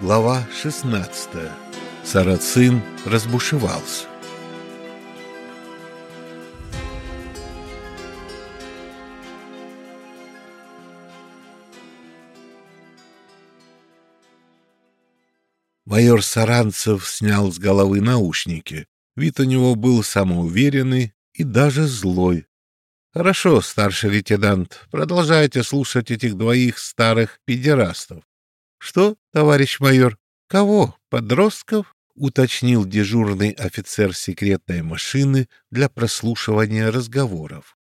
Глава 16. Сарацин разбушевался. Майор Саранцев снял с головы наушники. Вид у него был самоуверенный и даже злой. «Хорошо, старший лейтенант, продолжайте слушать этих двоих старых педерастов. «Что, товарищ майор? Кого? Подростков?» — уточнил дежурный офицер секретной машины для прослушивания разговоров.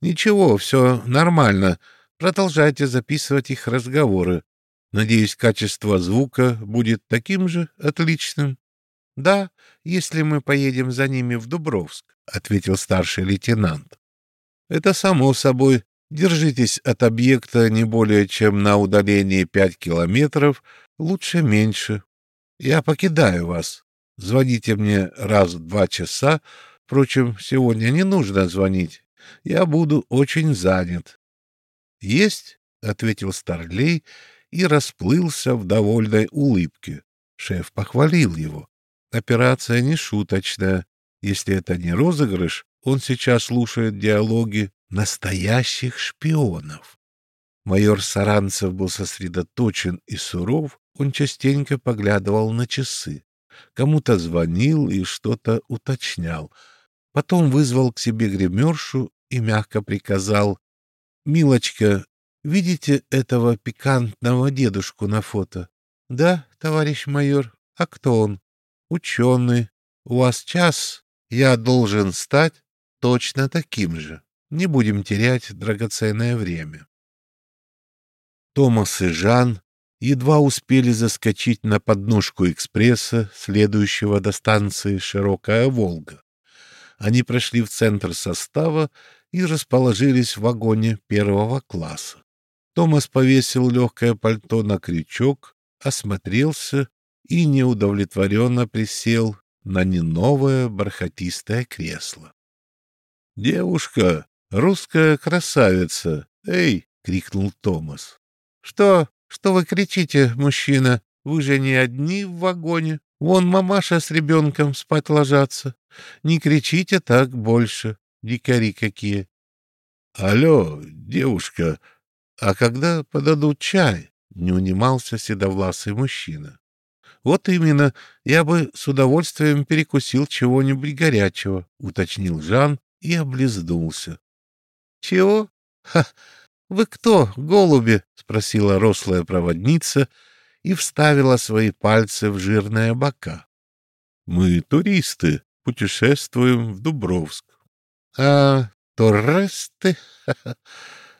«Ничего, все нормально. Продолжайте записывать их разговоры. Надеюсь, качество звука будет таким же отличным». «Да, если мы поедем за ними в Дубровск», — ответил старший лейтенант. «Это само собой. Держитесь от объекта не более чем на удалении пять километров, лучше меньше. Я покидаю вас. Звоните мне раз в два часа. Впрочем, сегодня не нужно звонить. Я буду очень занят. — Есть, — ответил Старлей и расплылся в довольной улыбке. Шеф похвалил его. Операция не шуточная. Если это не розыгрыш, он сейчас слушает диалоги настоящих шпионов. Майор Саранцев был сосредоточен и суров, он частенько поглядывал на часы. Кому-то звонил и что-то уточнял. Потом вызвал к себе гримершу и мягко приказал. — Милочка, видите этого пикантного дедушку на фото? — Да, товарищ майор. А кто он? — Ученый. У вас час. Я должен стать точно таким же. Не будем терять драгоценное время. Томас и Жан едва успели заскочить на подножку экспресса, следующего до станции «Широкая Волга». Они прошли в центр состава и расположились в вагоне первого класса. Томас повесил легкое пальто на крючок, осмотрелся и неудовлетворенно присел на неновое бархатистое кресло. «Девушка, «Русская красавица! Эй!» — крикнул Томас. «Что? Что вы кричите, мужчина? Вы же не одни в вагоне. Вон мамаша с ребенком спать ложатся. Не кричите так больше, дикари какие!» «Алло, девушка, а когда подадут чай?» — не унимался седовласый мужчина. «Вот именно, я бы с удовольствием перекусил чего-нибудь горячего», — уточнил Жан и облизнулся. «Чего? Ха! Вы кто, голуби?» — спросила рослая проводница и вставила свои пальцы в жирные бока. «Мы туристы, путешествуем в Дубровск». «А, туристы?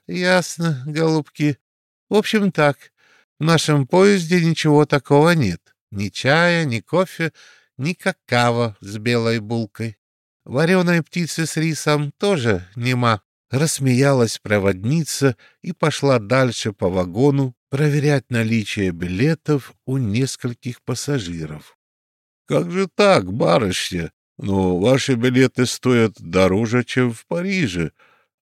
Ясно, голубки. В общем так, в нашем поезде ничего такого нет. Ни чая, ни кофе, ни какао с белой булкой. Вареной птицы с рисом тоже нема. Рассмеялась проводница и пошла дальше по вагону проверять наличие билетов у нескольких пассажиров. — Как же так, барышня? Но ваши билеты стоят дороже, чем в Париже,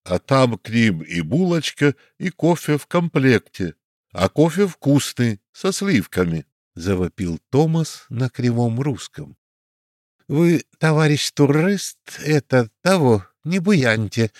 а там к ним и булочка, и кофе в комплекте. А кофе вкусный, со сливками, — завопил Томас на кривом русском. — Вы, товарищ турист, это того, не буяньте,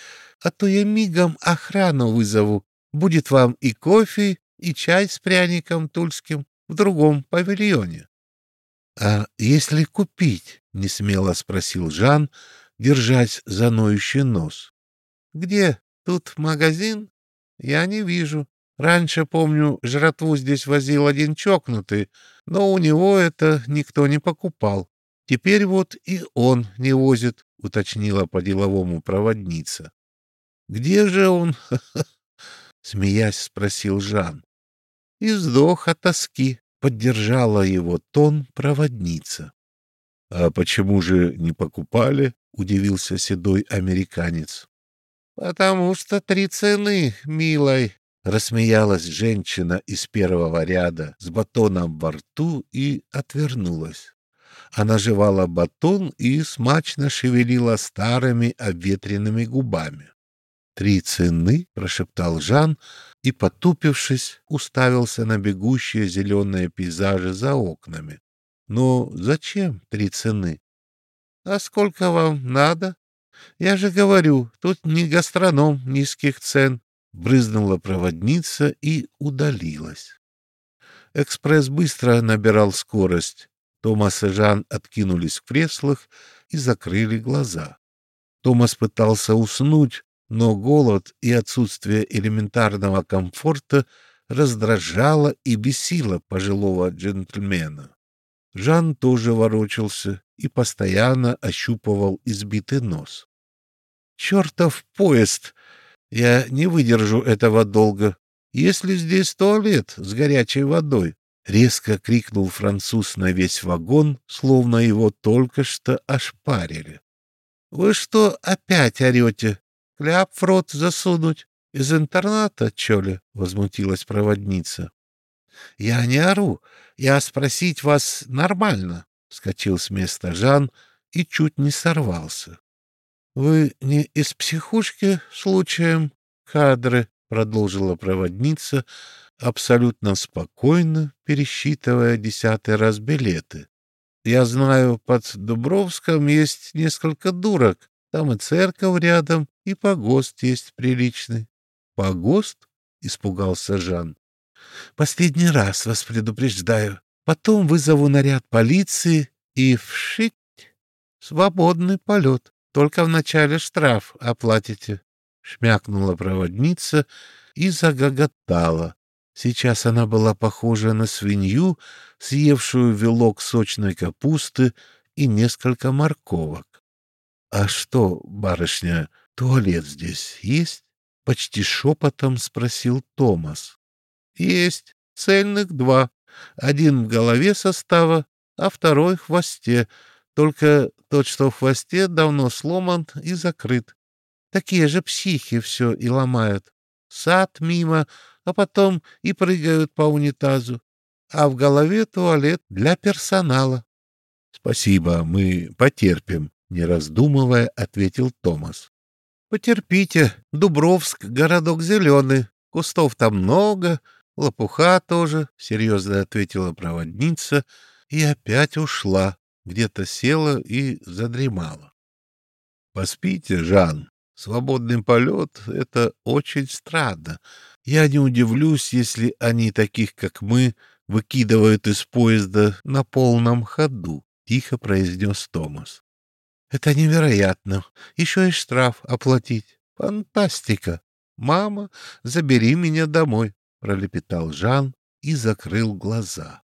а то я мигом охрану вызову. Будет вам и кофе, и чай с пряником тульским в другом павильоне. — А если купить? — несмело спросил Жан, держась за ноющий нос. — Где? Тут магазин? Я не вижу. Раньше, помню, жратву здесь возил один чокнутый, но у него это никто не покупал. Теперь вот и он не возит, — уточнила по-деловому проводница. Где же он? — смеясь спросил Жан. И сдох от тоски, поддержала его тон проводница. — А почему же не покупали? — удивился седой американец. — Потому что три цены, милой, — рассмеялась женщина из первого ряда с батоном во рту и отвернулась. Она жевала батон и смачно шевелила старыми обветренными губами. «Три цены?» — прошептал Жан и, потупившись, уставился на бегущие зеленые пейзажи за окнами. «Ну, зачем три цены?» «А сколько вам надо?» «Я же говорю, тут не гастроном низких цен», — брызнула проводница и удалилась. Экспресс быстро набирал скорость. Томас и Жан откинулись в креслах и закрыли глаза. Томас пытался уснуть, но голод и отсутствие элементарного комфорта раздражало и бесило пожилого джентльмена. Жан тоже ворочался и постоянно ощупывал избитый нос. «Чертов поезд! Я не выдержу этого долго. Есть ли здесь туалет с горячей водой?» — резко крикнул француз на весь вагон, словно его только что ошпарили. «Вы что опять орете? Кляп в рот засунуть? Из интерната, чё ли?» — возмутилась проводница. «Я не ору. Я спросить вас нормально», — вскочил с места Жан и чуть не сорвался. «Вы не из психушки случаем кадры?» — продолжила проводница, абсолютно спокойно пересчитывая десятый раз билеты. «Я знаю, под Дубровском есть несколько дурок. Там и церковь рядом, и погост есть приличный». «Погост?» — испугался Жан. «Последний раз вас предупреждаю. Потом вызову наряд полиции и вшить. Свободный полет. Только вначале штраф оплатите. Шмякнула проводница и загоготала. Сейчас она была похожа на свинью, съевшую вилок сочной капусты и несколько морковок. — А что, барышня, туалет здесь есть? — почти шепотом спросил Томас. — Есть. Цельных два. Один в голове состава, а второй в хвосте. Только тот, что в хвосте, давно сломан и закрыт. Такие же психи все и ломают. Сад мимо, а потом и прыгают по унитазу. А в голове туалет для персонала. — Спасибо, мы потерпим, — не раздумывая, ответил Томас. — Потерпите. Дубровск — городок зеленый. Кустов там много, Лопуха тоже, — серьезно ответила проводница и опять ушла, где-то села и задремала. — Поспите, Жан. Свободный полет — это очень странно. Я не удивлюсь, если они таких, как мы, выкидывают из поезда на полном ходу, — тихо произнес Томас. — Это невероятно. Еще и штраф оплатить. Фантастика. Мама, забери меня домой. — пролепетал Жан и закрыл глаза.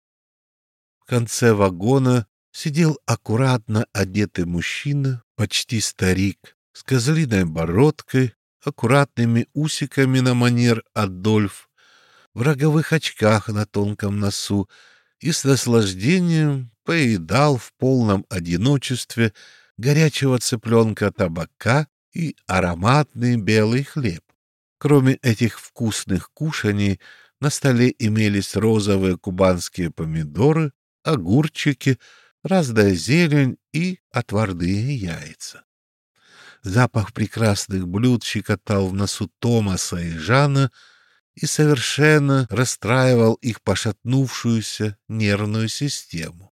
В конце вагона сидел аккуратно одетый мужчина, почти старик, с козлиной бородкой, аккуратными усиками на манер Адольф, в роговых очках на тонком носу и с наслаждением поедал в полном одиночестве горячего цыпленка табака и ароматный белый хлеб. Кроме этих вкусных кушаний, на столе имелись розовые кубанские помидоры, огурчики, разная зелень и отварные яйца. Запах прекрасных блюд щекотал в носу Томаса и Жана и совершенно расстраивал их пошатнувшуюся нервную систему.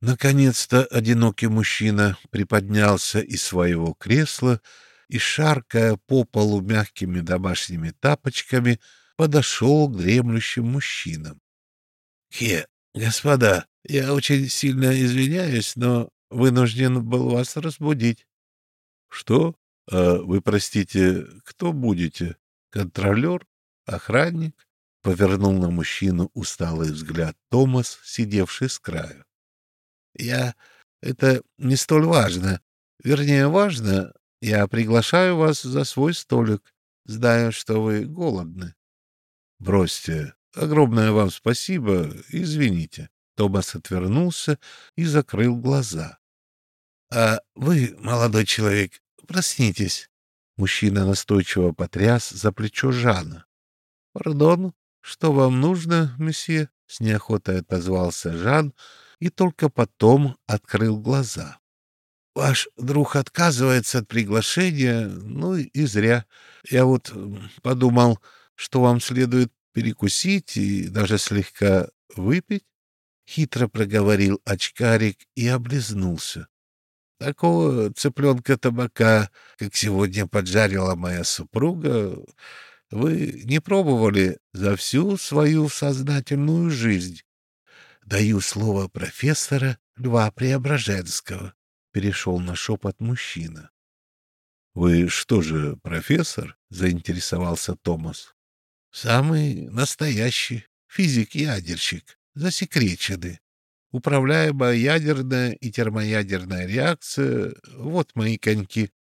Наконец-то одинокий мужчина приподнялся из своего кресла и, шаркая по полу мягкими домашними тапочками, подошел к дремлющим мужчинам. — Хе, господа, я очень сильно извиняюсь, но вынужден был вас разбудить. — Что? А вы, простите, кто будете? Контролер? Охранник? — повернул на мужчину усталый взгляд Томас, сидевший с краю. — Я... Это не столь важно. Вернее, важно, я приглашаю вас за свой столик, зная, что вы голодны. — Бросьте. Огромное вам спасибо. Извините. Томас отвернулся и закрыл глаза. — А вы, молодой человек, проснитесь. Мужчина настойчиво потряс за плечо Жана. — Пардон, что вам нужно, месье? — с неохотой отозвался Жан и только потом открыл глаза. ваш друг отказывается от приглашения, ну и зря. Я вот подумал, что вам следует перекусить и даже слегка выпить. Хитро проговорил очкарик и облизнулся. Такого цыпленка табака, как сегодня поджарила моя супруга, вы не пробовали за всю свою сознательную жизнь. Даю слово профессора Льва Преображенского, перешел на шепот мужчина. Вы что же, профессор? заинтересовался Томас. Самый настоящий физик-ядерщик, засекреченный. Управляемая ядерная и термоядерная реакция — вот мои коньки.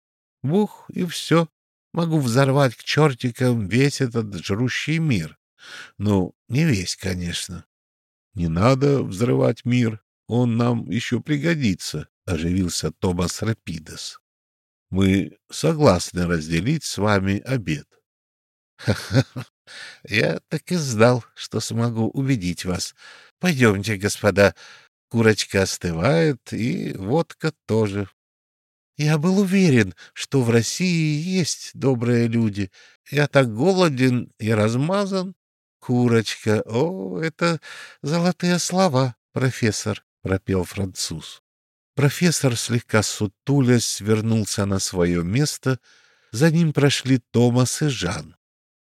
Бух, и все. Могу взорвать к чертикам весь этот жрущий мир. Ну, не весь, конечно. Не надо взрывать мир, он нам еще пригодится, — оживился Томас Рапидес. Мы согласны разделить с вами обед. — Я так и знал, что смогу убедить вас. Пойдемте, господа, Курочка остывает, и водка тоже. Я был уверен, что в России есть добрые люди. Я так голоден и размазан. Курочка, о, это золотые слова, профессор, пропел француз. Профессор, слегка сутулясь, вернулся на свое место. За ним прошли Томас и Жан.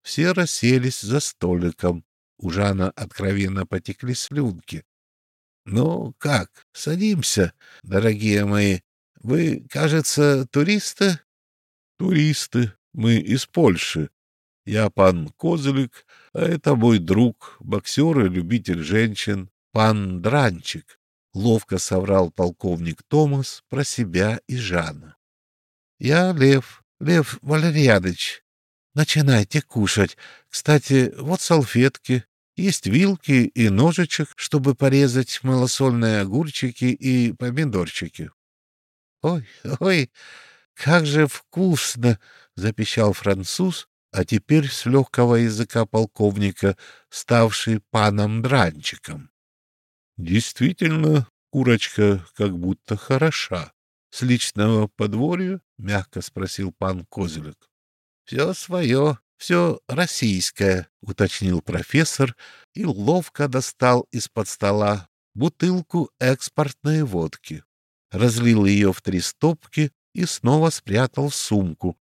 Все расселись за столиком. У Жана откровенно потекли слюнки. Ну как, садимся, дорогие мои. Вы, кажется, туристы? Туристы. Мы из Польши. Я пан Козлик, а это мой друг, боксер и любитель женщин, пан Дранчик. Ловко соврал полковник Томас про себя и Жана. Я Лев, Лев Валерьянович. Начинайте кушать. Кстати, вот салфетки. Есть вилки и ножичек, чтобы порезать малосольные огурчики и помидорчики. — Ой, ой, как же вкусно! — запищал француз, а теперь с легкого языка полковника, ставший паном Дранчиком. — Действительно, курочка как будто хороша. — С личного подворья? — мягко спросил пан Козелек. — Все свое, все российское, — уточнил профессор и ловко достал из-под стола бутылку экспортной водки. Разлил ее в три стопки и снова спрятал в сумку.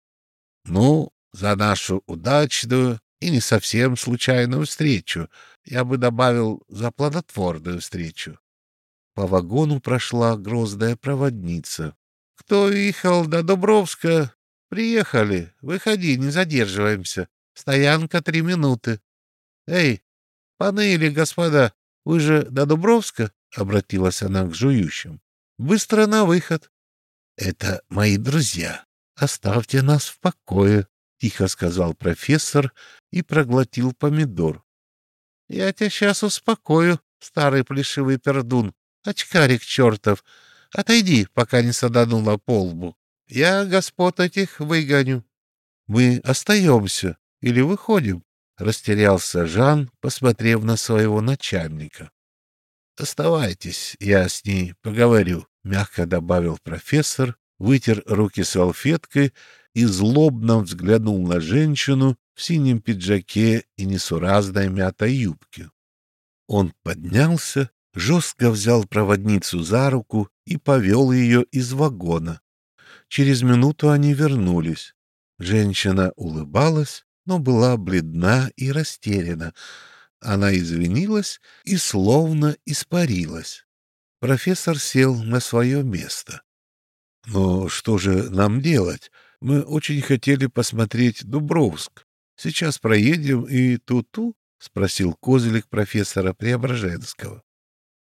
Ну, за нашу удачную и не совсем случайную встречу. Я бы добавил за плодотворную встречу. По вагону прошла грозная проводница. Кто ехал до Дубровска, Приехали. Выходи, не задерживаемся. Стоянка три минуты. Эй, паны или господа, вы же до Дубровска? Обратилась она к жующим. Быстро на выход. Это мои друзья. Оставьте нас в покое, тихо сказал профессор и проглотил помидор. Я тебя сейчас успокою, старый плешивый пердун, очкарик чертов. Отойди, пока не саданула по лбу. Я господ этих выгоню. Мы остаемся или выходим? Растерялся Жан, посмотрев на своего начальника. Оставайтесь, я с ней поговорю, мягко добавил профессор, вытер руки салфеткой и злобно взглянул на женщину в синем пиджаке и несуразной мятой юбке. Он поднялся, жестко взял проводницу за руку и повел ее из вагона, Через минуту они вернулись. Женщина улыбалась, но была бледна и растеряна. Она извинилась и словно испарилась. Профессор сел на свое место. «Но что же нам делать? Мы очень хотели посмотреть Дубровск. Сейчас проедем и ту-ту?» — спросил Козелик профессора Преображенского.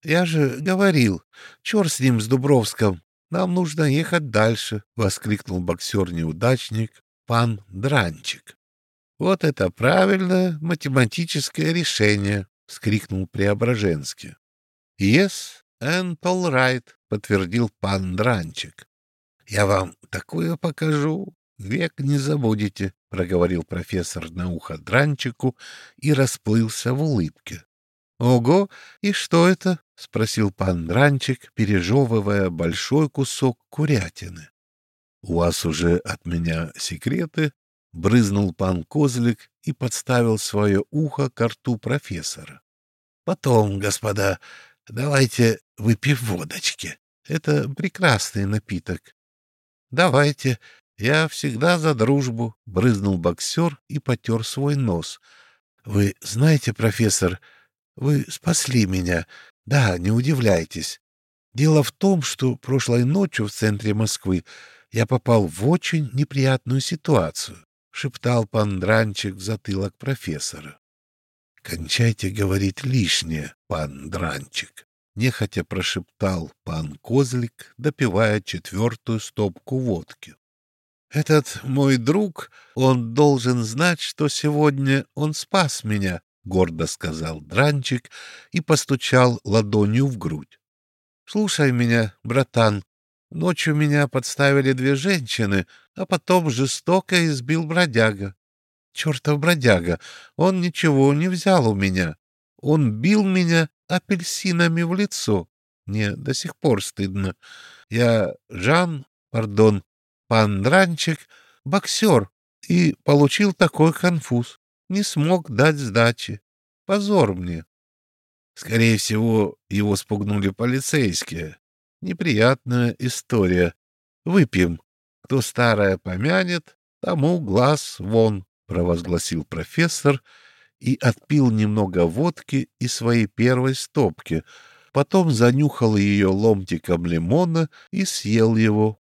«Я же говорил, черт с ним, с Дубровском. Нам нужно ехать дальше, — воскликнул боксер-неудачник пан Дранчик. — Вот это правильное математическое решение, — вскрикнул Преображенский. — Yes, and all right, — подтвердил пан Дранчик. — Я вам такое покажу, век не забудете, — проговорил профессор на ухо Дранчику и расплылся в улыбке. — Ого, и что это? — спросил пан Дранчик, пережевывая большой кусок курятины. — У вас уже от меня секреты? — брызнул пан Козлик и подставил свое ухо к рту профессора. — Потом, господа, давайте выпьем водочки. Это прекрасный напиток. — Давайте. Я всегда за дружбу, — брызнул боксер и потер свой нос. — Вы знаете, профессор, вы спасли меня. Да, не удивляйтесь. Дело в том, что прошлой ночью в центре Москвы я попал в очень неприятную ситуацию, — шептал пан Дранчик в затылок профессора. — Кончайте говорить лишнее, пан Дранчик, — нехотя прошептал пан Козлик, допивая четвертую стопку водки. — Этот мой друг, он должен знать, что сегодня он спас меня, — гордо сказал Дранчик и постучал ладонью в грудь. — Слушай меня, братан. Ночью меня подставили две женщины, а потом жестоко избил бродяга. Чертов бродяга, он ничего не взял у меня. Он бил меня апельсинами в лицо. Мне до сих пор стыдно. Я Жан, пардон, пан Дранчик, боксер, и получил такой конфуз не смог дать сдачи. Позор мне. Скорее всего, его спугнули полицейские. Неприятная история. Выпьем. Кто старое помянет, тому глаз вон, — провозгласил профессор и отпил немного водки из своей первой стопки, потом занюхал ее ломтиком лимона и съел его.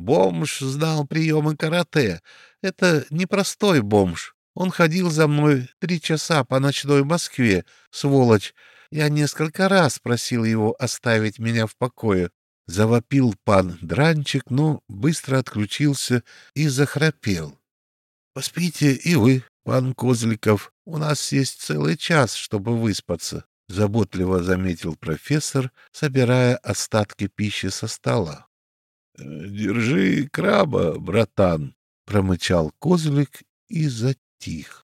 Бомж знал приемы карате. Это непростой бомж. Он ходил за мной три часа по ночной Москве, сволочь. Я несколько раз просил его оставить меня в покое. Завопил пан Дранчик, но быстро отключился и захрапел. — Поспите и вы, пан Козликов. У нас есть целый час, чтобы выспаться, — заботливо заметил профессор, собирая остатки пищи со стола. — Держи краба, братан, — промычал Козлик и затих тих.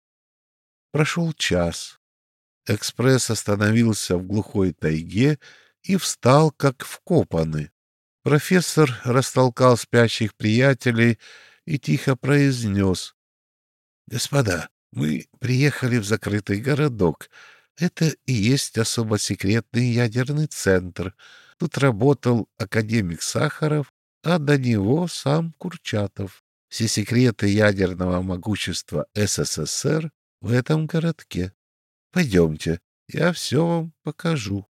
Прошел час. Экспресс остановился в глухой тайге и встал, как вкопанный. Профессор растолкал спящих приятелей и тихо произнес. — Господа, мы приехали в закрытый городок. Это и есть особо секретный ядерный центр. Тут работал академик Сахаров, а до него сам Курчатов. Все секреты ядерного могущества СССР в этом городке. Пойдемте, я все вам покажу.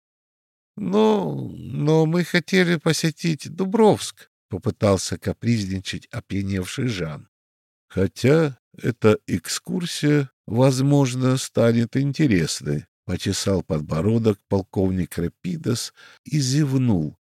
Но, но мы хотели посетить Дубровск, попытался капризничать опьяневший Жан. Хотя эта экскурсия, возможно, станет интересной, почесал подбородок полковник Рапидос и зевнул.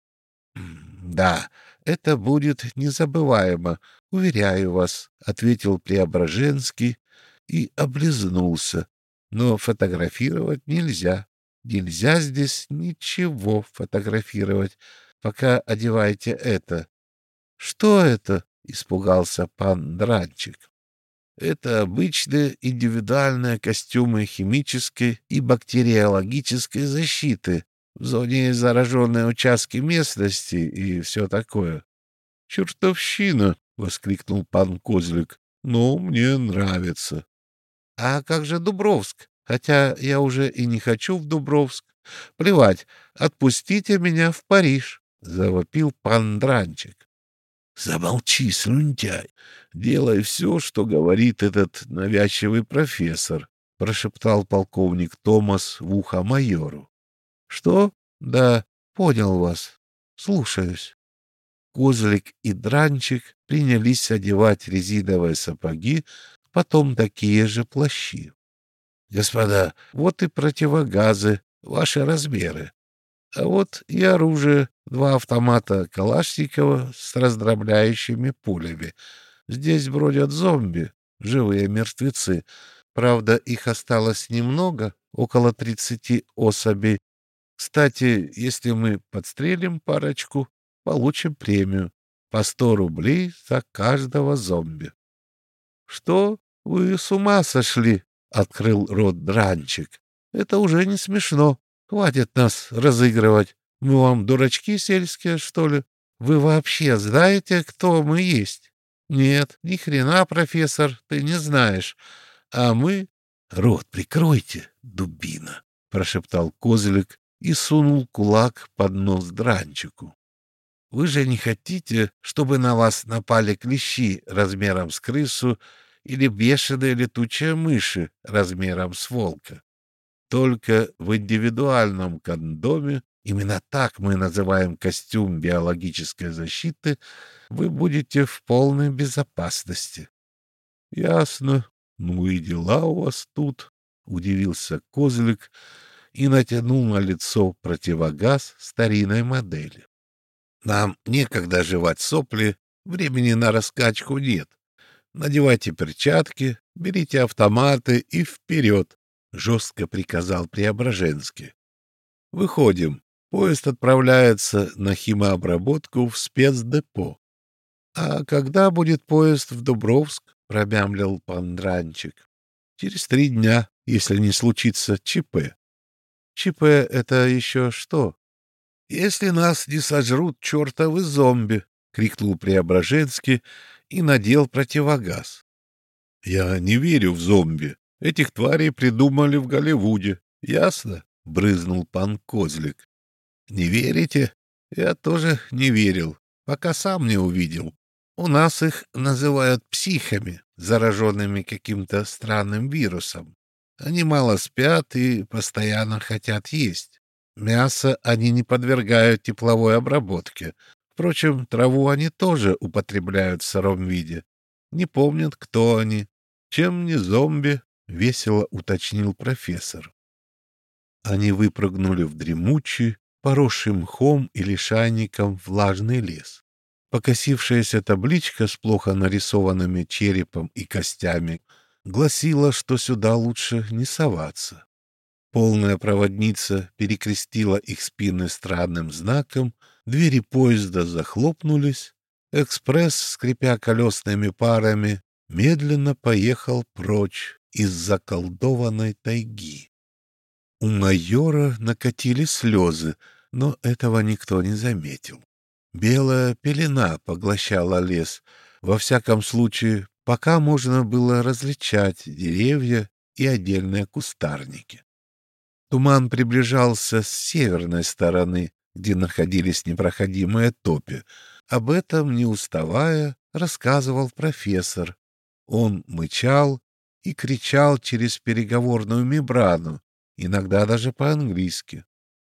Да, это будет незабываемо, уверяю вас, — ответил Преображенский и облизнулся. Но фотографировать нельзя. Нельзя здесь ничего фотографировать, пока одеваете это. — Что это? — испугался пан Дранчик. — Это обычные индивидуальные костюмы химической и бактериологической защиты, в зоне зараженной участки местности и все такое. — Чертовщина! — воскликнул пан Козлик. — Но мне нравится. — А как же Дубровск? Хотя я уже и не хочу в Дубровск. Плевать, отпустите меня в Париж, — завопил пан Дранчик. — Замолчи, слюнтяй. Делай все, что говорит этот навязчивый профессор, — прошептал полковник Томас в ухо майору. Что? Да, понял вас. Слушаюсь. Козлик и Дранчик принялись одевать резиновые сапоги, потом такие же плащи. Господа, вот и противогазы, ваши размеры. А вот и оружие, два автомата Калашникова с раздробляющими пулями. Здесь бродят зомби, живые мертвецы. Правда, их осталось немного, около тридцати особей, кстати, если мы подстрелим парочку, получим премию по сто рублей за каждого зомби. — Что? Вы с ума сошли? — открыл рот Дранчик. — Это уже не смешно. Хватит нас разыгрывать. Мы вам дурачки сельские, что ли? Вы вообще знаете, кто мы есть? Нет, ни хрена, профессор, ты не знаешь. А мы... Рот прикройте, дубина, прошептал Козлик и сунул кулак под нос дранчику. Вы же не хотите, чтобы на вас напали клещи размером с крысу или бешеные летучие мыши размером с волка. Только в индивидуальном кондоме, именно так мы называем костюм биологической защиты, вы будете в полной безопасности. — Ясно. Ну и дела у вас тут, — удивился Козлик и натянул на лицо противогаз старинной модели. — Нам некогда жевать сопли, времени на раскачку нет. Надевайте перчатки, берите автоматы и вперед, — жестко приказал Преображенский. — Выходим. Поезд отправляется на химообработку в спецдепо. — А когда будет поезд в Дубровск? — промямлил пан Дранчик. — Через три дня, если не случится ЧП. — ЧП — это еще что? — Если нас не сожрут чертовы зомби, — крикнул Преображенский и надел противогаз. «Я не верю в зомби. Этих тварей придумали в Голливуде. Ясно?» — брызнул пан Козлик. «Не верите? Я тоже не верил, пока сам не увидел. У нас их называют психами, зараженными каким-то странным вирусом. Они мало спят и постоянно хотят есть. Мясо они не подвергают тепловой обработке, Впрочем, траву они тоже употребляют в сыром виде. Не помнят, кто они. Чем не зомби, — весело уточнил профессор. Они выпрыгнули в дремучий, поросший мхом и лишайником влажный лес. Покосившаяся табличка с плохо нарисованными черепом и костями гласила, что сюда лучше не соваться. Полная проводница перекрестила их спины странным знаком — Двери поезда захлопнулись. Экспресс, скрипя колесными парами, медленно поехал прочь из заколдованной тайги. У майора накатили слезы, но этого никто не заметил. Белая пелена поглощала лес. Во всяком случае, пока можно было различать деревья и отдельные кустарники. Туман приближался с северной стороны, где находились непроходимые топи. Об этом, не уставая, рассказывал профессор. Он мычал и кричал через переговорную мембрану, иногда даже по-английски.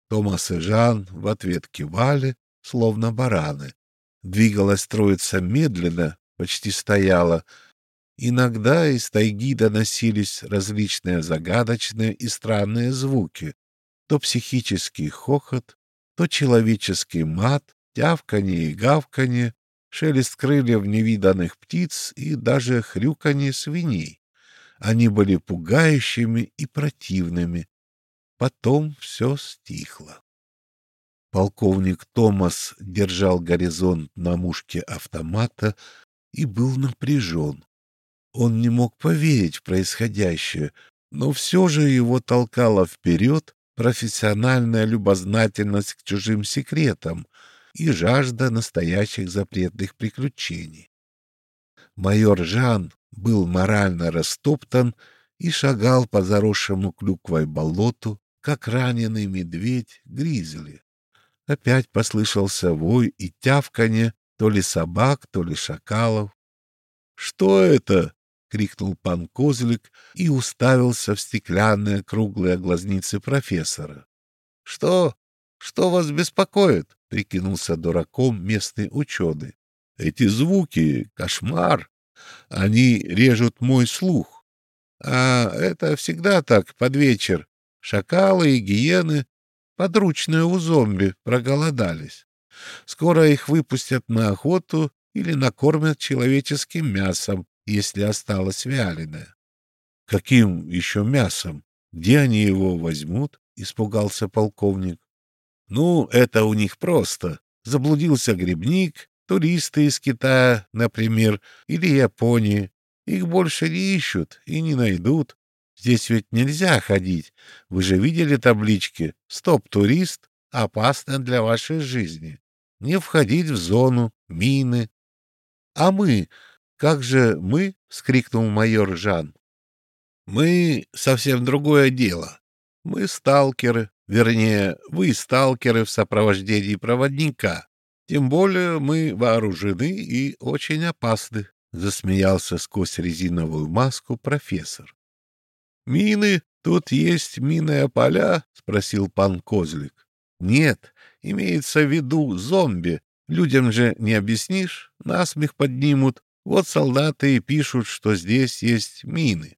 Томас и Жан в ответ кивали, словно бараны. Двигалась троица медленно, почти стояла. Иногда из тайги доносились различные загадочные и странные звуки. То психический хохот, то человеческий мат, тявканье и гавканье, шелест крыльев невиданных птиц и даже хрюканье свиней. Они были пугающими и противными. Потом все стихло. Полковник Томас держал горизонт на мушке автомата и был напряжен. Он не мог поверить в происходящее, но все же его толкало вперед профессиональная любознательность к чужим секретам и жажда настоящих запретных приключений. Майор Жан был морально растоптан и шагал по заросшему клюквой болоту, как раненый медведь гризли. Опять послышался вой и тявканье то ли собак, то ли шакалов. — Что это? — крикнул пан Козлик и уставился в стеклянные круглые глазницы профессора. — Что? Что вас беспокоит? — прикинулся дураком местный ученый. — Эти звуки — кошмар. Они режут мой слух. А это всегда так под вечер. Шакалы и гиены, подручные у зомби, проголодались. Скоро их выпустят на охоту или накормят человеческим мясом, если осталось вяленое. — Каким еще мясом? Где они его возьмут? — испугался полковник. — Ну, это у них просто. Заблудился грибник, туристы из Китая, например, или Японии. Их больше не ищут и не найдут. Здесь ведь нельзя ходить. Вы же видели таблички «Стоп, турист! Опасно для вашей жизни! Не входить в зону, мины!» «А мы? Как же мы?» — скрикнул майор Жан. «Мы — совсем другое дело. Мы сталкеры, вернее, вы сталкеры в сопровождении проводника. Тем более мы вооружены и очень опасны», — засмеялся сквозь резиновую маску профессор. «Мины? Тут есть минные поля?» — спросил пан Козлик. «Нет, имеется в виду зомби. Людям же не объяснишь, насмех поднимут. Вот солдаты и пишут, что здесь есть мины».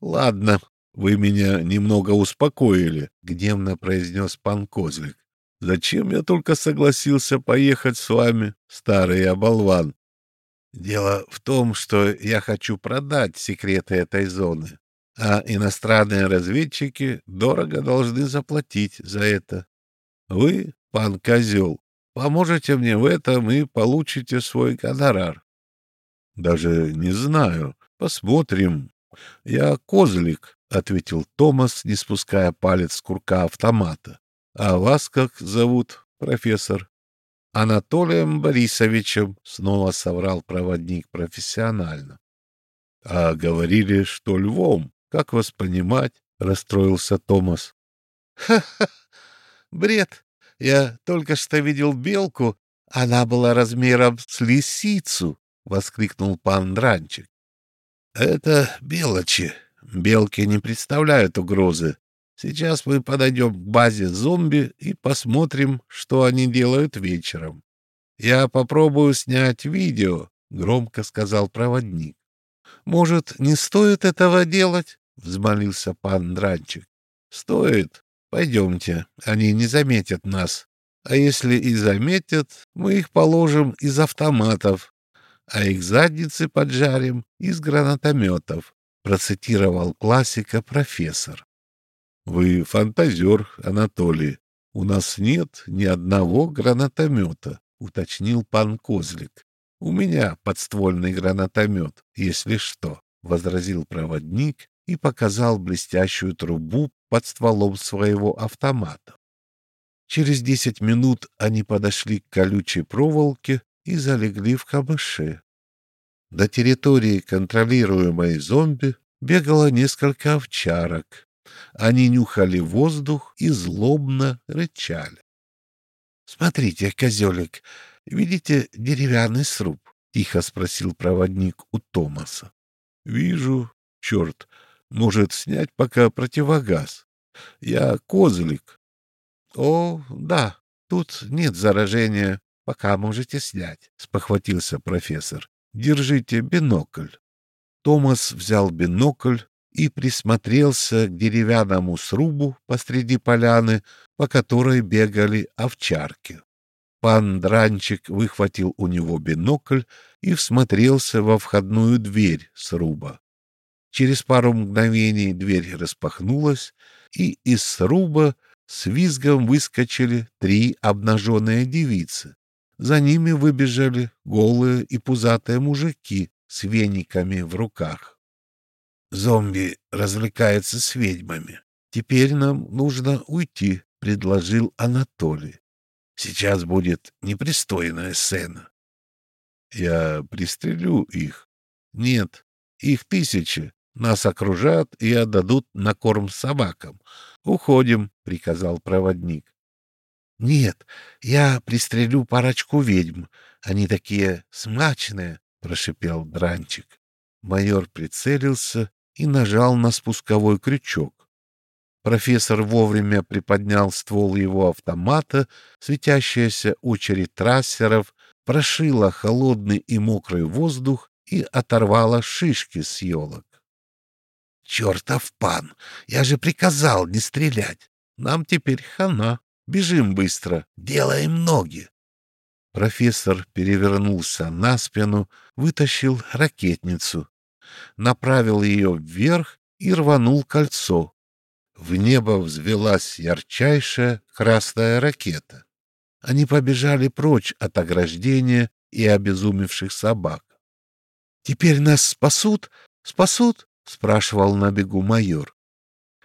«Ладно, вы меня немного успокоили», — гневно произнес пан Козлик. «Зачем я только согласился поехать с вами, старый оболван? Дело в том, что я хочу продать секреты этой зоны а иностранные разведчики дорого должны заплатить за это. Вы, пан Козел, поможете мне в этом и получите свой гонорар. Даже не знаю. Посмотрим. Я козлик, — ответил Томас, не спуская палец с курка автомата. А вас как зовут, профессор? Анатолием Борисовичем, — снова соврал проводник профессионально. А говорили, что львом. Как вас понимать? — расстроился Томас. «Ха-ха! Бред! Я только что видел белку. Она была размером с лисицу!» — воскликнул пан Дранчик. «Это белочи. Белки не представляют угрозы. Сейчас мы подойдем к базе зомби и посмотрим, что они делают вечером. Я попробую снять видео», — громко сказал проводник. «Может, не стоит этого делать?» — взмолился пан Дранчик. — Стоит. Пойдемте, они не заметят нас. А если и заметят, мы их положим из автоматов, а их задницы поджарим из гранатометов, — процитировал классика профессор. — Вы фантазер, Анатолий. У нас нет ни одного гранатомета, — уточнил пан Козлик. — У меня подствольный гранатомет, если что, — возразил проводник и показал блестящую трубу под стволом своего автомата. Через десять минут они подошли к колючей проволоке и залегли в камыше. До территории, контролируемой зомби, бегало несколько овчарок. Они нюхали воздух и злобно рычали. — Смотрите, козелик, видите деревянный сруб? — тихо спросил проводник у Томаса. — Вижу. Черт, может, снять пока противогаз. Я козлик. О, да, тут нет заражения. Пока можете снять, — спохватился профессор. Держите бинокль. Томас взял бинокль и присмотрелся к деревянному срубу посреди поляны, по которой бегали овчарки. Пан Дранчик выхватил у него бинокль и всмотрелся во входную дверь сруба. Через пару мгновений дверь распахнулась, и из сруба с визгом выскочили три обнаженные девицы. За ними выбежали голые и пузатые мужики с вениками в руках. «Зомби развлекается с ведьмами. Теперь нам нужно уйти», — предложил Анатолий. «Сейчас будет непристойная сцена». «Я пристрелю их». «Нет, их тысячи, нас окружат и отдадут на корм собакам. Уходим, — приказал проводник. — Нет, я пристрелю парочку ведьм. Они такие смачные, — прошипел Дранчик. Майор прицелился и нажал на спусковой крючок. Профессор вовремя приподнял ствол его автомата, светящаяся очередь трассеров прошила холодный и мокрый воздух и оторвала шишки с елок. Чертов пан! Я же приказал не стрелять. Нам теперь хана. Бежим быстро, делаем ноги. Профессор перевернулся на спину, вытащил ракетницу, направил ее вверх и рванул кольцо. В небо взвелась ярчайшая красная ракета. Они побежали прочь от ограждения и обезумевших собак. «Теперь нас спасут? Спасут?» спрашивал на бегу майор.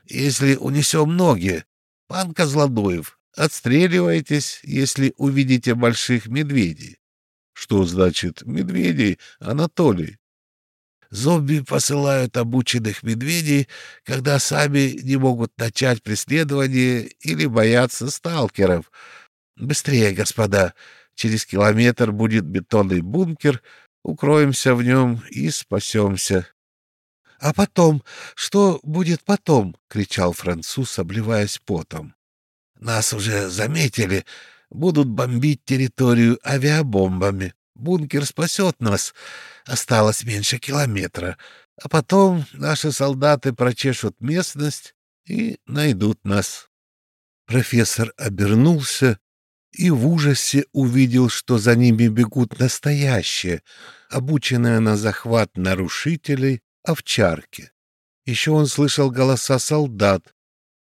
Если унесем ноги, пан Козлодоев, отстреливайтесь, если увидите больших медведей. Что значит медведей, Анатолий? Зомби посылают обученных медведей, когда сами не могут начать преследование или боятся сталкеров. Быстрее, господа, через километр будет бетонный бункер, укроемся в нем и спасемся. — А потом? Что будет потом? — кричал француз, обливаясь потом. — Нас уже заметили. Будут бомбить территорию авиабомбами. Бункер спасет нас. Осталось меньше километра. А потом наши солдаты прочешут местность и найдут нас. Профессор обернулся и в ужасе увидел, что за ними бегут настоящие, обученные на захват нарушителей, овчарки. Еще он слышал голоса солдат.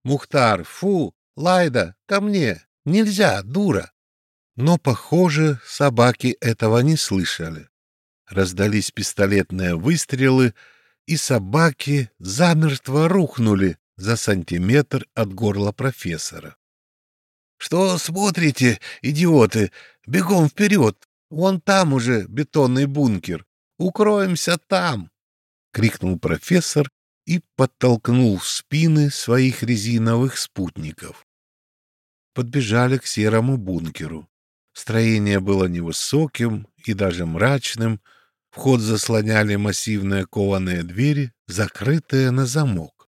«Мухтар, фу! Лайда, ко мне! Нельзя, дура!» Но, похоже, собаки этого не слышали. Раздались пистолетные выстрелы, и собаки замертво рухнули за сантиметр от горла профессора. — Что смотрите, идиоты? Бегом вперед! Вон там уже бетонный бункер. Укроемся там! — крикнул профессор и подтолкнул в спины своих резиновых спутников. Подбежали к серому бункеру. Строение было невысоким и даже мрачным. Вход заслоняли массивные кованые двери, закрытые на замок.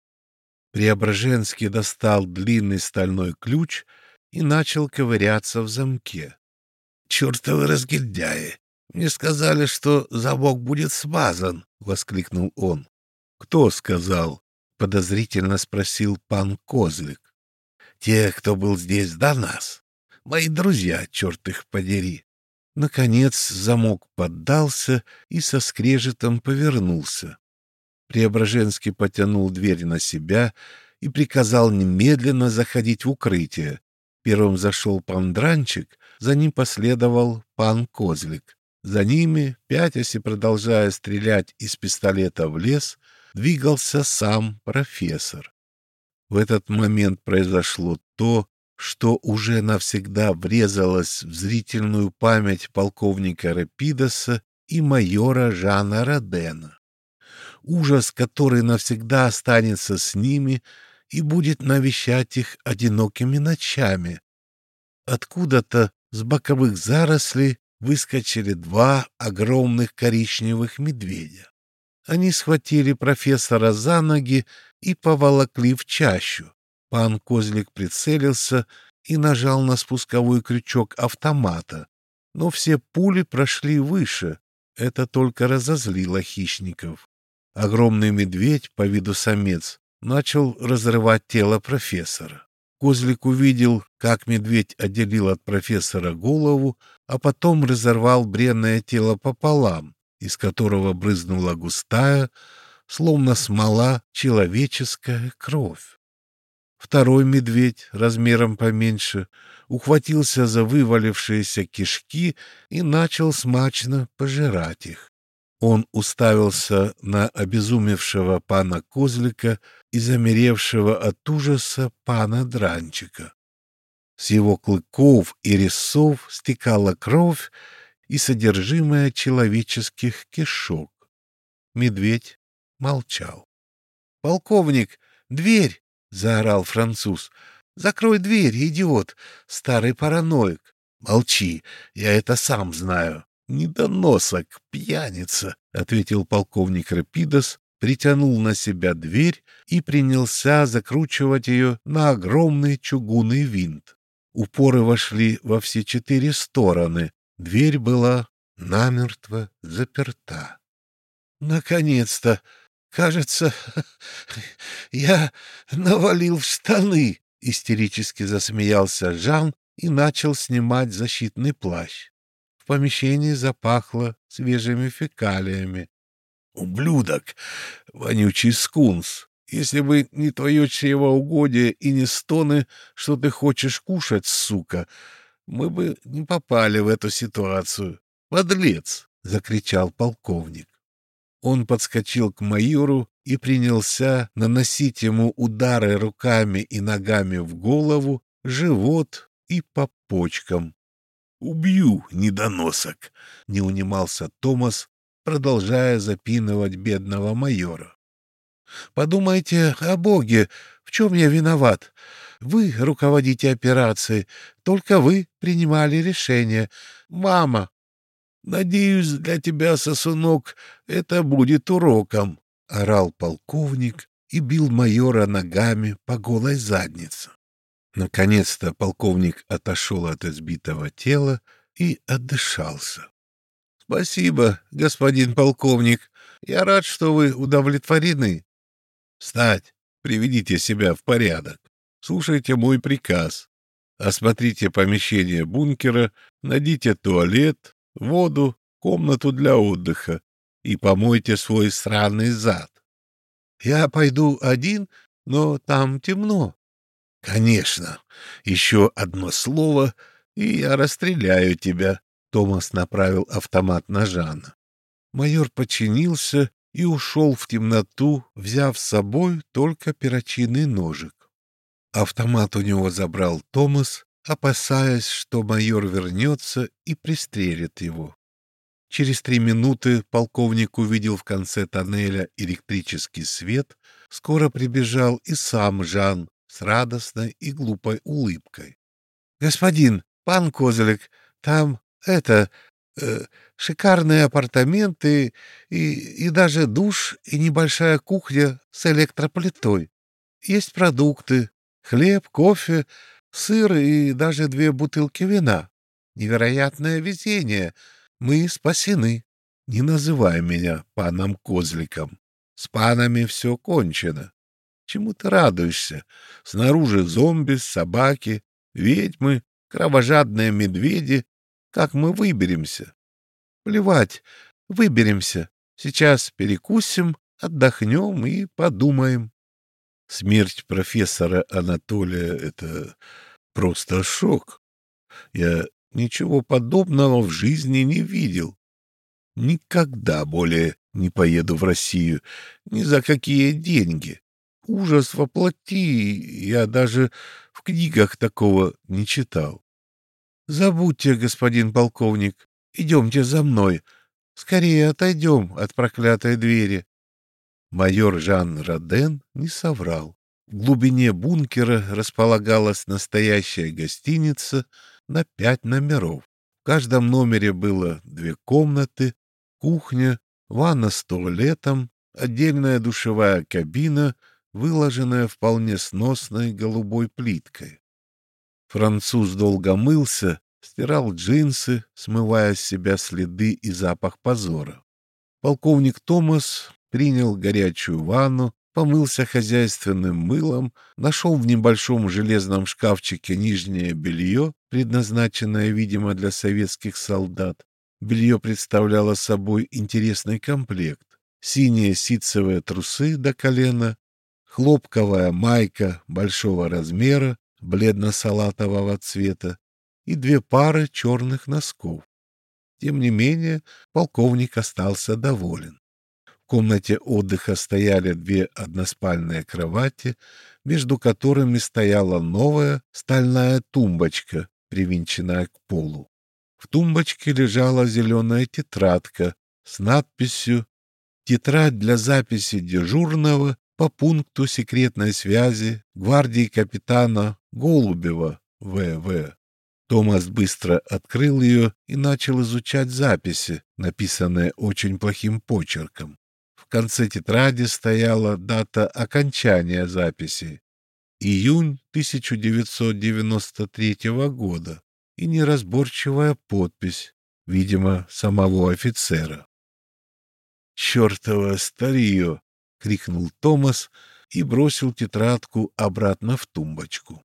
Преображенский достал длинный стальной ключ и начал ковыряться в замке. — Чертовы разгильдяи! Мне сказали, что замок будет смазан! — воскликнул он. — Кто сказал? — подозрительно спросил пан Козлик. — Те, кто был здесь до нас. Мои друзья, черт их подери. Наконец замок поддался и со скрежетом повернулся. Преображенский потянул дверь на себя и приказал немедленно заходить в укрытие. Первым зашел пан Дранчик, за ним последовал пан Козлик. За ними, пятясь и продолжая стрелять из пистолета в лес, двигался сам профессор. В этот момент произошло то, что уже навсегда врезалось в зрительную память полковника Рапидоса и майора Жана Родена. Ужас, который навсегда останется с ними и будет навещать их одинокими ночами. Откуда-то с боковых зарослей выскочили два огромных коричневых медведя. Они схватили профессора за ноги и поволокли в чащу. Пан Козлик прицелился и нажал на спусковой крючок автомата, но все пули прошли выше. Это только разозлило хищников. Огромный медведь, по виду самец, начал разрывать тело профессора. Козлик увидел, как медведь отделил от профессора голову, а потом разорвал бренное тело пополам, из которого брызнула густая, словно смола, человеческая кровь. Второй медведь, размером поменьше, ухватился за вывалившиеся кишки и начал смачно пожирать их. Он уставился на обезумевшего пана Козлика и замеревшего от ужаса пана Дранчика. С его клыков и резцов стекала кровь и содержимое человеческих кишок. Медведь молчал. — Полковник, дверь! — заорал француз. — Закрой дверь, идиот, старый параноик. — Молчи, я это сам знаю. — Недоносок, пьяница, — ответил полковник Рапидос, притянул на себя дверь и принялся закручивать ее на огромный чугунный винт. Упоры вошли во все четыре стороны. Дверь была намертво заперта. «Наконец-то!» Кажется, я навалил в штаны, истерически засмеялся Жан и начал снимать защитный плащ. В помещении запахло свежими фекалиями. Ублюдок, вонючий скунс. Если бы не твое чревоугодие и не стоны, что ты хочешь кушать, сука, мы бы не попали в эту ситуацию. Подлец! — закричал полковник. Он подскочил к майору и принялся наносить ему удары руками и ногами в голову, живот и по почкам. «Убью, недоносок!» — не унимался Томас, продолжая запинывать бедного майора. «Подумайте о Боге, в чем я виноват? Вы руководите операцией, только вы принимали решение. Мама!» «Надеюсь, для тебя, сосунок, это будет уроком», — орал полковник и бил майора ногами по голой заднице. Наконец-то полковник отошел от избитого тела и отдышался. — Спасибо, господин полковник. Я рад, что вы удовлетворены. — Встать! Приведите себя в порядок. Слушайте мой приказ. Осмотрите помещение бункера, найдите туалет, воду, комнату для отдыха и помойте свой странный зад. Я пойду один, но там темно. Конечно. Еще одно слово, и я расстреляю тебя. Томас направил автомат на Жана. Майор подчинился и ушел в темноту, взяв с собой только перочинный ножик. Автомат у него забрал Томас, опасаясь, что майор вернется и пристрелит его. Через три минуты полковник увидел в конце тоннеля электрический свет, скоро прибежал и сам Жан с радостной и глупой улыбкой. — Господин, пан Козелек, там это... Э, шикарные апартаменты и, и даже душ и небольшая кухня с электроплитой. Есть продукты, хлеб, кофе, сыр и даже две бутылки вина. Невероятное везение. Мы спасены. Не называй меня паном Козликом. С панами все кончено. Чему ты радуешься? Снаружи зомби, собаки, ведьмы, кровожадные медведи. Как мы выберемся? Плевать, выберемся. Сейчас перекусим, отдохнем и подумаем. Смерть профессора Анатолия — это просто шок. Я ничего подобного в жизни не видел. Никогда более не поеду в Россию, ни за какие деньги. Ужас воплоти, я даже в книгах такого не читал. Забудьте, господин полковник, идемте за мной. Скорее отойдем от проклятой двери. Майор Жан Роден не соврал. В глубине бункера располагалась настоящая гостиница на пять номеров. В каждом номере было две комнаты, кухня, ванна с туалетом, отдельная душевая кабина — выложенная вполне сносной голубой плиткой. Француз долго мылся, стирал джинсы, смывая с себя следы и запах позора. Полковник Томас принял горячую ванну, помылся хозяйственным мылом, нашел в небольшом железном шкафчике нижнее белье, предназначенное, видимо, для советских солдат. Белье представляло собой интересный комплект. Синие ситцевые трусы до колена, хлопковая майка большого размера, бледно-салатового цвета, и две пары черных носков. Тем не менее, полковник остался доволен. Комнате отдыха стояли две односпальные кровати, между которыми стояла новая стальная тумбочка, привинченная к полу. В тумбочке лежала зеленая тетрадка с надписью «Тетрадь для записи дежурного по пункту секретной связи гвардии капитана Голубева В.В. Томас быстро открыл ее и начал изучать записи, написанные очень плохим почерком. Конце тетради стояла дата окончания записи — июнь 1993 года и неразборчивая подпись, видимо, самого офицера. «Чертово старье!» — крикнул Томас и бросил тетрадку обратно в тумбочку.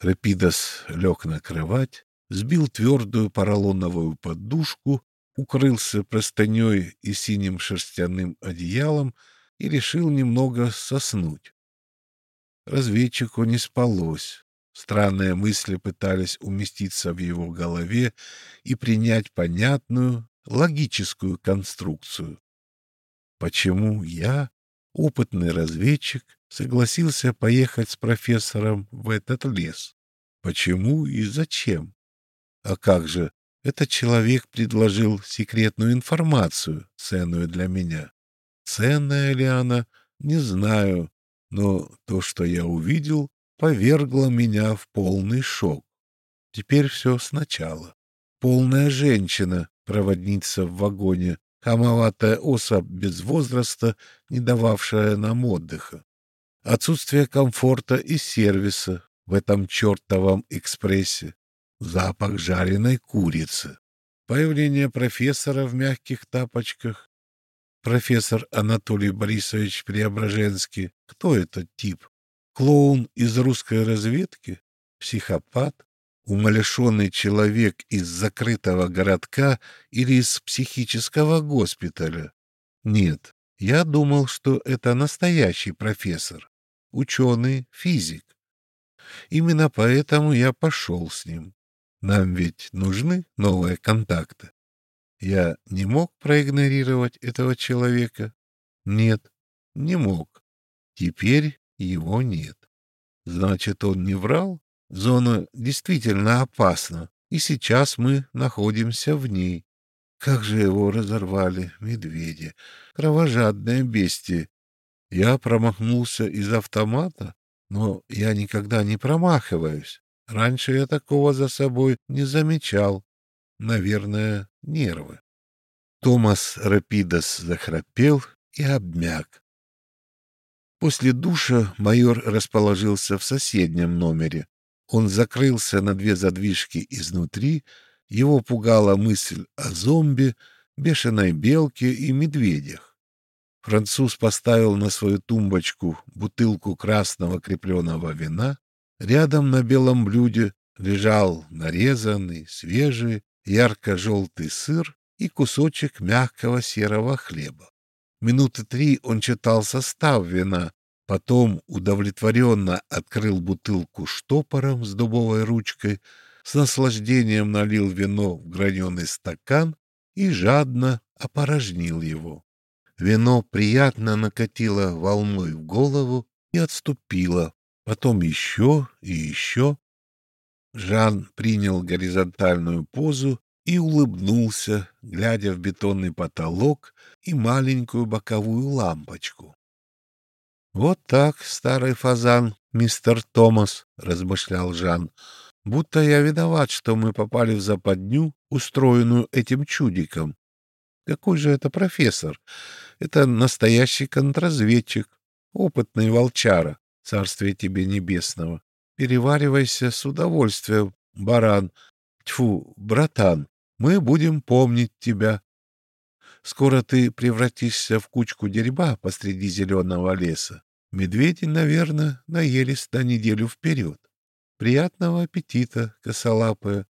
Рапидос лег на кровать, сбил твердую поролоновую подушку, укрылся простыней и синим шерстяным одеялом и решил немного соснуть. Разведчику не спалось. Странные мысли пытались уместиться в его голове и принять понятную, логическую конструкцию. Почему я опытный разведчик, согласился поехать с профессором в этот лес. Почему и зачем? А как же, этот человек предложил секретную информацию, ценную для меня. Ценная ли она, не знаю, но то, что я увидел, повергло меня в полный шок. Теперь все сначала. Полная женщина, проводница в вагоне, хамоватая особь без возраста, не дававшая нам отдыха. Отсутствие комфорта и сервиса в этом чертовом экспрессе. Запах жареной курицы. Появление профессора в мягких тапочках. Профессор Анатолий Борисович Преображенский. Кто этот тип? Клоун из русской разведки? Психопат? Умалишенный человек из закрытого городка или из психического госпиталя? Нет, я думал, что это настоящий профессор, ученый, физик. Именно поэтому я пошел с ним. Нам ведь нужны новые контакты. Я не мог проигнорировать этого человека? Нет, не мог. Теперь его нет. Значит, он не врал? Зона действительно опасна, и сейчас мы находимся в ней. Как же его разорвали медведи, кровожадное бестие. Я промахнулся из автомата, но я никогда не промахиваюсь. Раньше я такого за собой не замечал. Наверное, нервы. Томас Рапидос захрапел и обмяк. После душа майор расположился в соседнем номере. Он закрылся на две задвижки изнутри, его пугала мысль о зомби, бешеной белке и медведях. Француз поставил на свою тумбочку бутылку красного крепленого вина, Рядом на белом блюде лежал нарезанный, свежий, ярко-желтый сыр и кусочек мягкого серого хлеба. Минуты три он читал состав вина, потом удовлетворенно открыл бутылку штопором с дубовой ручкой, с наслаждением налил вино в граненый стакан и жадно опорожнил его. Вино приятно накатило волной в голову и отступило, потом еще и еще. Жан принял горизонтальную позу и улыбнулся, глядя в бетонный потолок и маленькую боковую лампочку. «Вот так, старый фазан, мистер Томас», — размышлял Жан, — «будто я виноват, что мы попали в западню, устроенную этим чудиком. Какой же это профессор? Это настоящий контрразведчик, опытный волчара царствие тебе небесного. Переваривайся с удовольствием, баран. Тьфу, братан, мы будем помнить тебя. Скоро ты превратишься в кучку дерьма посреди зеленого леса. Медведи, наверное, наелись на неделю вперед. Приятного аппетита, косолапая.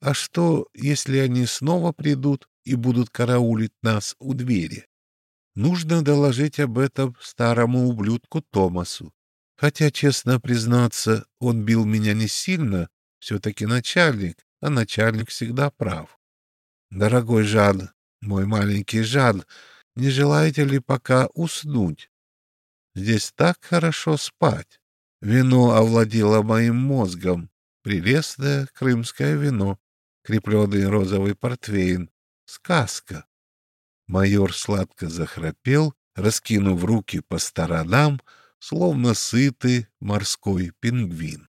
А что, если они снова придут и будут караулить нас у двери? Нужно доложить об этом старому ублюдку Томасу. Хотя, честно признаться, он бил меня не сильно, все-таки начальник, а начальник всегда прав. Дорогой Жан, мой маленький Жан, не желаете ли пока уснуть? Здесь так хорошо спать. Вино овладело моим мозгом. Прелестное крымское вино, крепленный розовый портвейн. Сказка. Майор сладко захрапел, раскинув руки по сторонам, словно сытый морской пингвин.